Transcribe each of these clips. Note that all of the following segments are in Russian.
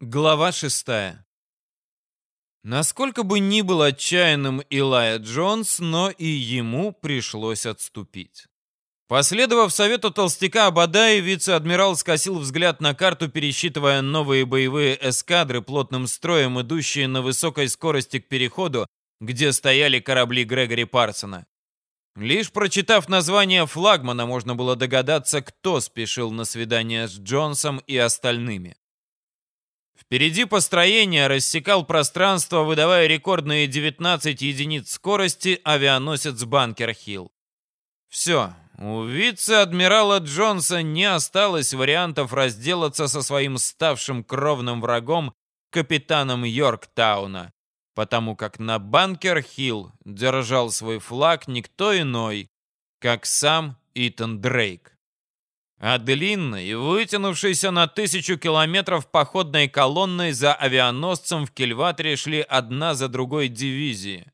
Глава шестая. Насколько бы ни был отчаянным Илая Джонс, но и ему пришлось отступить. Последовав совету толстяка Абадая, вице-адмирал скосил взгляд на карту, пересчитывая новые боевые эскадры, плотным строем идущие на высокой скорости к переходу, где стояли корабли Грегори Парсона. Лишь прочитав название флагмана, можно было догадаться, кто спешил на свидание с Джонсом и остальными. Впереди построения рассекал пространство, выдавая рекордные 19 единиц скорости авианосец Банкер-Хилл. Все, у вице-адмирала Джонса не осталось вариантов разделаться со своим ставшим кровным врагом капитаном Йорктауна, потому как на Банкер-Хилл держал свой флаг никто иной, как сам Итан Дрейк а длинной, вытянувшейся на тысячу километров походной колонной за авианосцем в Кильватере шли одна за другой дивизии.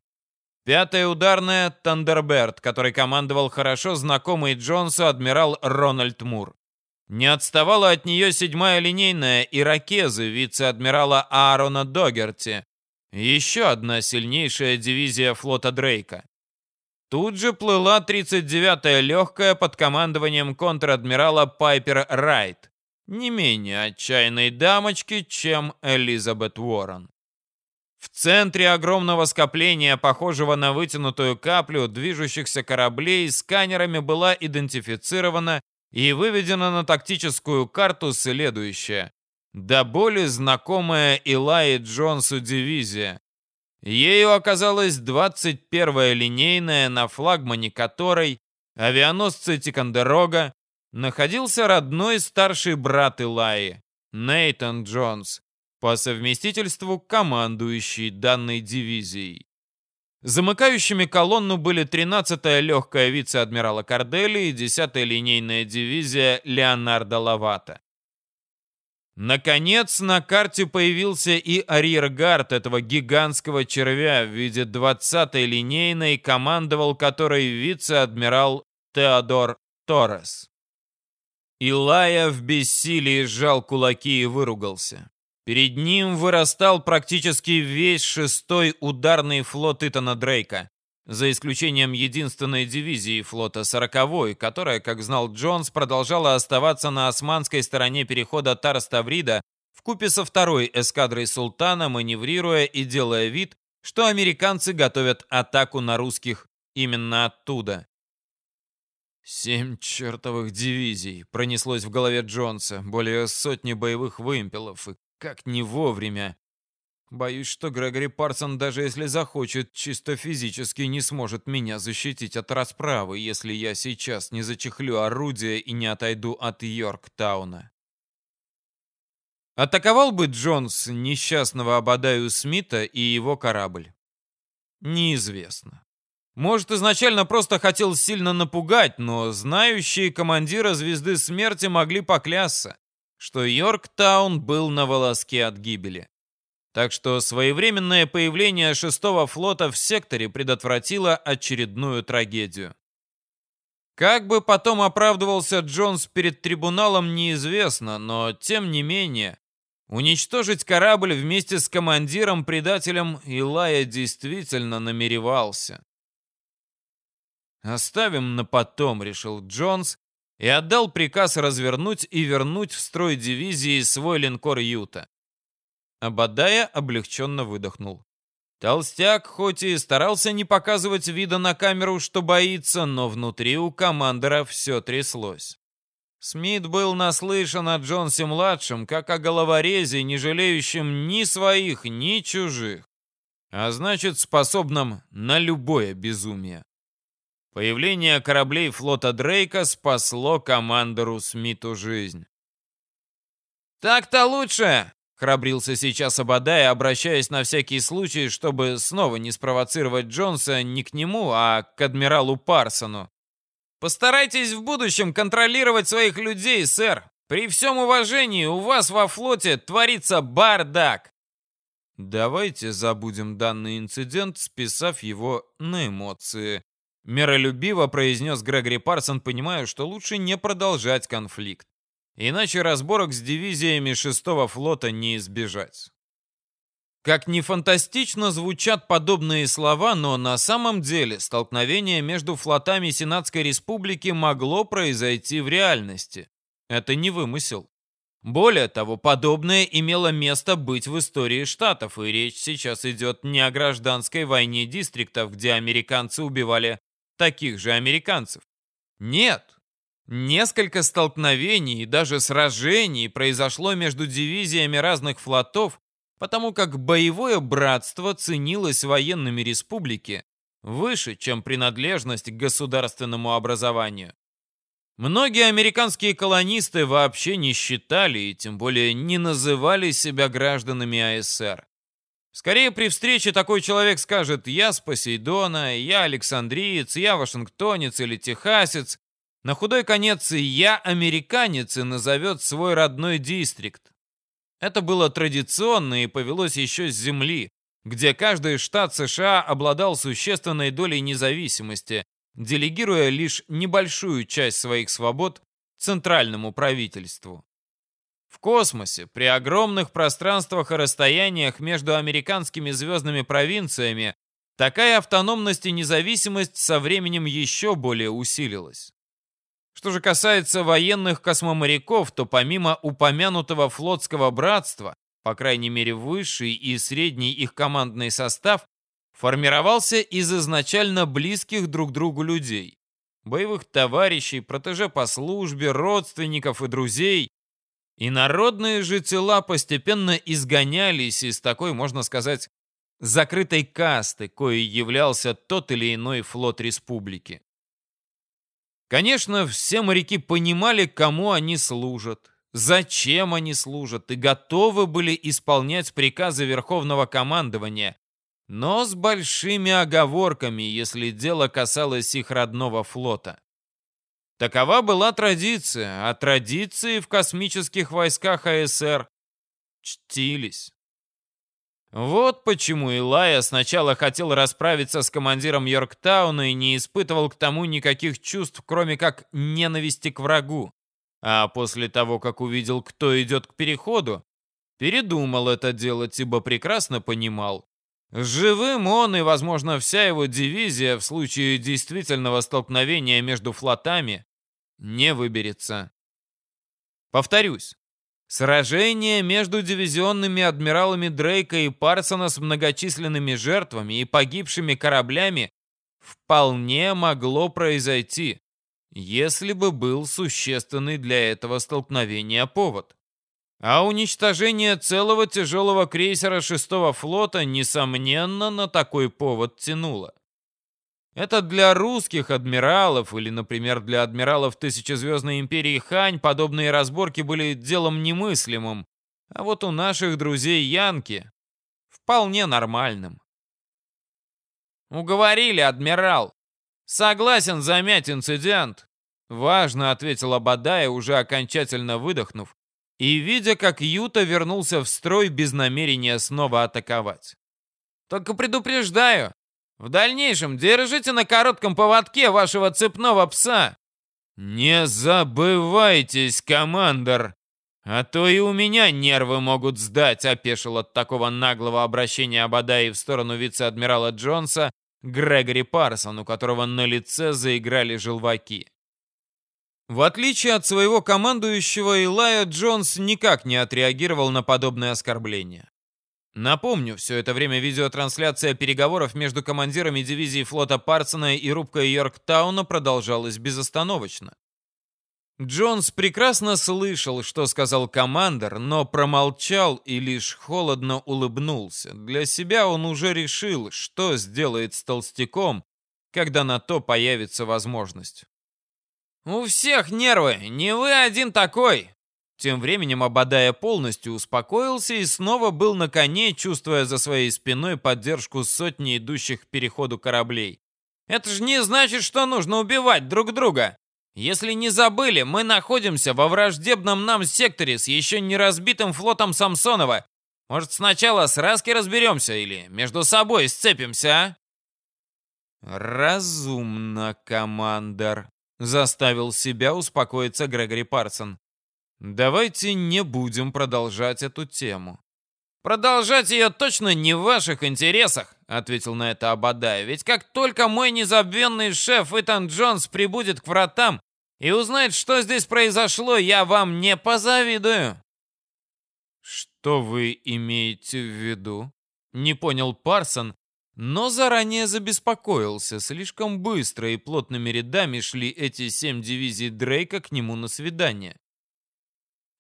Пятая ударная — Тандерберт, который командовал хорошо знакомый Джонсу адмирал Рональд Мур. Не отставала от нее седьмая линейная «Иракезы» вице-адмирала Аарона Догерти. Еще одна сильнейшая дивизия флота Дрейка. Тут же плыла 39-я легкая под командованием контр-адмирала Пайпер Райт, не менее отчаянной дамочки, чем Элизабет Уоррен. В центре огромного скопления, похожего на вытянутую каплю движущихся кораблей, сканерами была идентифицирована и выведена на тактическую карту следующая. До боли знакомая Илайи Джонсу дивизия, Ею оказалась 21-я линейная, на флагмане которой, авианосцы Тикандерога, находился родной старший брат Илаи, Нейтан Джонс, по совместительству командующий данной дивизией. Замыкающими колонну были 13-я легкая вице-адмирала Кардели и 10-я линейная дивизия Леонардо Лавата. Наконец, на карте появился и арьергард этого гигантского червя в виде 20-й линейной, командовал которой вице-адмирал Теодор Торрес. Илая в бессилии сжал кулаки и выругался. Перед ним вырастал практически весь шестой ударный флот Итана Дрейка за исключением единственной дивизии флота «Сороковой», которая, как знал Джонс, продолжала оставаться на османской стороне перехода Тарставрида в купе со второй эскадрой «Султана», маневрируя и делая вид, что американцы готовят атаку на русских именно оттуда. «Семь чертовых дивизий!» — пронеслось в голове Джонса, более сотни боевых вымпелов, и как не вовремя. Боюсь, что Грегори Парсон, даже если захочет, чисто физически не сможет меня защитить от расправы, если я сейчас не зачехлю орудие и не отойду от Йорктауна. Атаковал бы Джонс несчастного Абадаю Смита и его корабль? Неизвестно. Может, изначально просто хотел сильно напугать, но знающие командира Звезды Смерти могли поклясться, что Йорктаун был на волоске от гибели. Так что своевременное появление шестого флота в секторе предотвратило очередную трагедию. Как бы потом оправдывался Джонс перед трибуналом, неизвестно, но тем не менее, уничтожить корабль вместе с командиром-предателем Илая действительно намеревался. «Оставим на потом», — решил Джонс, и отдал приказ развернуть и вернуть в строй дивизии свой линкор «Юта». Абадая облегченно выдохнул. Толстяк хоть и старался не показывать вида на камеру, что боится, но внутри у командора все тряслось. Смит был наслышан о Джонсе-младшем, как о головорезе, не жалеющем ни своих, ни чужих, а значит, способном на любое безумие. Появление кораблей флота Дрейка спасло командору Смиту жизнь. «Так-то лучше!» Храбрился сейчас Абадай, обращаясь на всякий случай, чтобы снова не спровоцировать Джонса не к нему, а к адмиралу Парсону. «Постарайтесь в будущем контролировать своих людей, сэр. При всем уважении, у вас во флоте творится бардак». Давайте забудем данный инцидент, списав его на эмоции. Миролюбиво произнес Грегори Парсон, понимая, что лучше не продолжать конфликт. Иначе разборок с дивизиями 6-го флота не избежать. Как ни фантастично звучат подобные слова, но на самом деле столкновение между флотами Сенатской Республики могло произойти в реальности. Это не вымысел. Более того, подобное имело место быть в истории Штатов, и речь сейчас идет не о гражданской войне дистриктов, где американцы убивали таких же американцев. Нет. Несколько столкновений и даже сражений произошло между дивизиями разных флотов, потому как боевое братство ценилось военными республики выше, чем принадлежность к государственному образованию. Многие американские колонисты вообще не считали и тем более не называли себя гражданами АСР. Скорее при встрече такой человек скажет «я с Посейдона», «я Александриец», «я Вашингтонец» или «Техасец». На худой конец «я американец» и назовет свой родной дистрикт. Это было традиционно и повелось еще с земли, где каждый штат США обладал существенной долей независимости, делегируя лишь небольшую часть своих свобод центральному правительству. В космосе, при огромных пространствах и расстояниях между американскими звездными провинциями, такая автономность и независимость со временем еще более усилилась. Что же касается военных космоморяков, то помимо упомянутого флотского братства, по крайней мере высший и средний их командный состав формировался из изначально близких друг другу людей. Боевых товарищей, протеже по службе, родственников и друзей. И народные же тела постепенно изгонялись из такой, можно сказать, закрытой касты, коей являлся тот или иной флот республики. Конечно, все моряки понимали, кому они служат, зачем они служат и готовы были исполнять приказы Верховного командования, но с большими оговорками, если дело касалось их родного флота. Такова была традиция, а традиции в космических войсках АСР чтились. Вот почему Илая сначала хотел расправиться с командиром Йорктауна и не испытывал к тому никаких чувств, кроме как ненависти к врагу. А после того, как увидел, кто идет к переходу, передумал это делать, ибо прекрасно понимал, Живым он и, возможно, вся его дивизия в случае действительного столкновения между флотами не выберется. Повторюсь, сражение между дивизионными адмиралами Дрейка и Парсона с многочисленными жертвами и погибшими кораблями вполне могло произойти, если бы был существенный для этого столкновения повод. А уничтожение целого тяжелого крейсера шестого флота, несомненно, на такой повод тянуло. Это для русских адмиралов или, например, для адмиралов Тысячезвездной империи Хань подобные разборки были делом немыслимым, а вот у наших друзей Янки вполне нормальным. «Уговорили, адмирал. Согласен замять инцидент», — важно ответила Бадая, уже окончательно выдохнув и видя, как Юта вернулся в строй без намерения снова атаковать. «Только предупреждаю, в дальнейшем держите на коротком поводке вашего цепного пса!» «Не забывайтесь, командор, а то и у меня нервы могут сдать», опешил от такого наглого обращения Абадаи в сторону вице-адмирала Джонса Грегори Парсон, у которого на лице заиграли желваки. В отличие от своего командующего, Илая Джонс никак не отреагировал на подобное оскорбление. Напомню, все это время видеотрансляция переговоров между командирами дивизии флота Парсона и рубкой Йорктауна продолжалась безостановочно. Джонс прекрасно слышал, что сказал командор, но промолчал и лишь холодно улыбнулся. Для себя он уже решил, что сделает с толстяком, когда на то появится возможность. «У всех нервы, не вы один такой!» Тем временем Абадая полностью успокоился и снова был на коне, чувствуя за своей спиной поддержку сотни идущих к переходу кораблей. «Это же не значит, что нужно убивать друг друга! Если не забыли, мы находимся во враждебном нам секторе с еще не разбитым флотом Самсонова. Может, сначала с Раски разберемся или между собой сцепимся, а?» «Разумно, командор», Заставил себя успокоиться Грегори Парсон. Давайте не будем продолжать эту тему. «Продолжать ее точно не в ваших интересах», — ответил на это Абадай. «Ведь как только мой незабвенный шеф Итан Джонс прибудет к вратам и узнает, что здесь произошло, я вам не позавидую». «Что вы имеете в виду?» — не понял Парсон, но заранее забеспокоился. Слишком быстро и плотными рядами шли эти семь дивизий Дрейка к нему на свидание.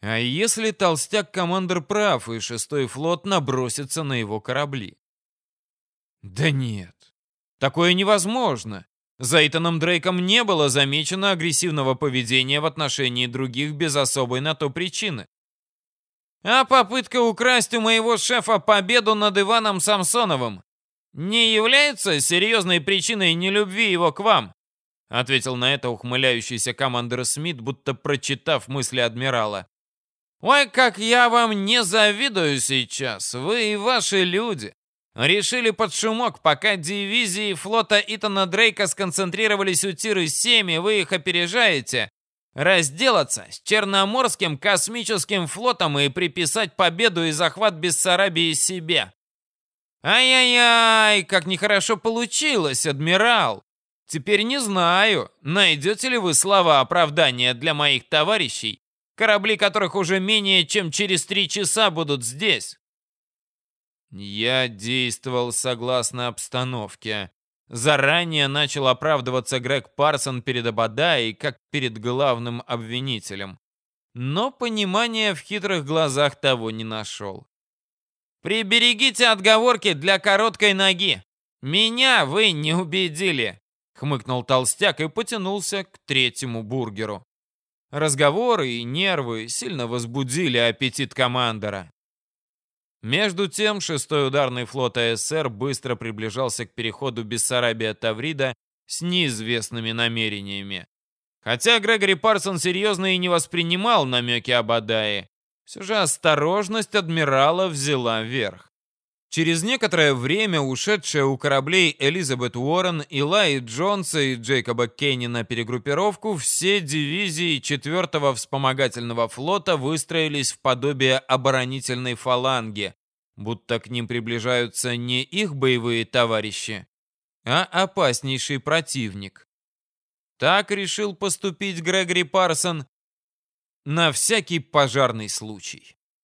А если толстяк-командир прав, и шестой флот набросится на его корабли? Да нет, такое невозможно. За Итаном Дрейком не было замечено агрессивного поведения в отношении других без особой на то причины. А попытка украсть у моего шефа победу над Иваном Самсоновым не является серьезной причиной нелюбви его к вам? Ответил на это ухмыляющийся командир Смит, будто прочитав мысли адмирала. Ой, как я вам не завидую сейчас, вы и ваши люди. Решили под шумок, пока дивизии флота Итана Дрейка сконцентрировались у Тиры 7, вы их опережаете, разделаться с Черноморским космическим флотом и приписать победу и захват Бессарабии себе. Ай-яй-яй, как нехорошо получилось, адмирал. Теперь не знаю, найдете ли вы слова оправдания для моих товарищей, корабли которых уже менее чем через три часа будут здесь. Я действовал согласно обстановке. Заранее начал оправдываться Грег Парсон перед Абадаей, как перед главным обвинителем. Но понимания в хитрых глазах того не нашел. «Приберегите отговорки для короткой ноги. Меня вы не убедили», — хмыкнул толстяк и потянулся к третьему бургеру. Разговоры и нервы сильно возбудили аппетит командора. Между тем, шестой ударный флот АСР быстро приближался к переходу Бессарабия-Таврида с неизвестными намерениями. Хотя Грегори Парсон серьезно и не воспринимал намеки об Адае, все же осторожность адмирала взяла верх. Через некоторое время ушедшая у кораблей Элизабет Уоррен, Илай Джонса и Джейкоба Кейни на перегруппировку, все дивизии 4-го вспомогательного флота выстроились в подобие оборонительной фаланги, будто к ним приближаются не их боевые товарищи, а опаснейший противник. Так решил поступить Грегори Парсон на всякий пожарный случай.